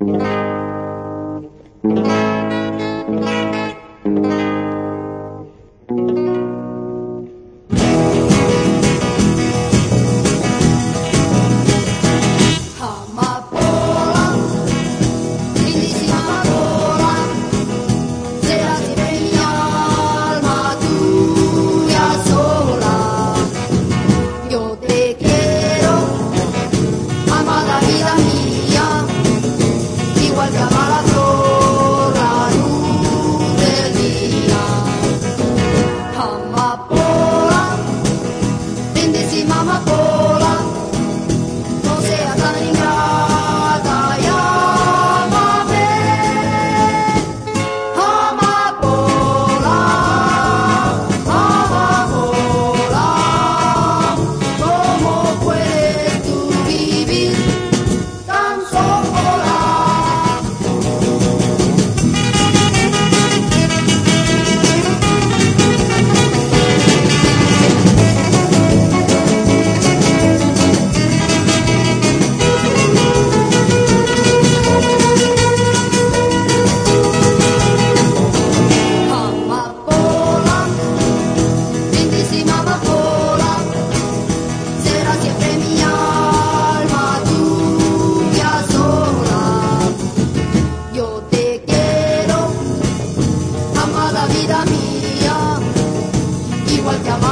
You. mama boy. igual que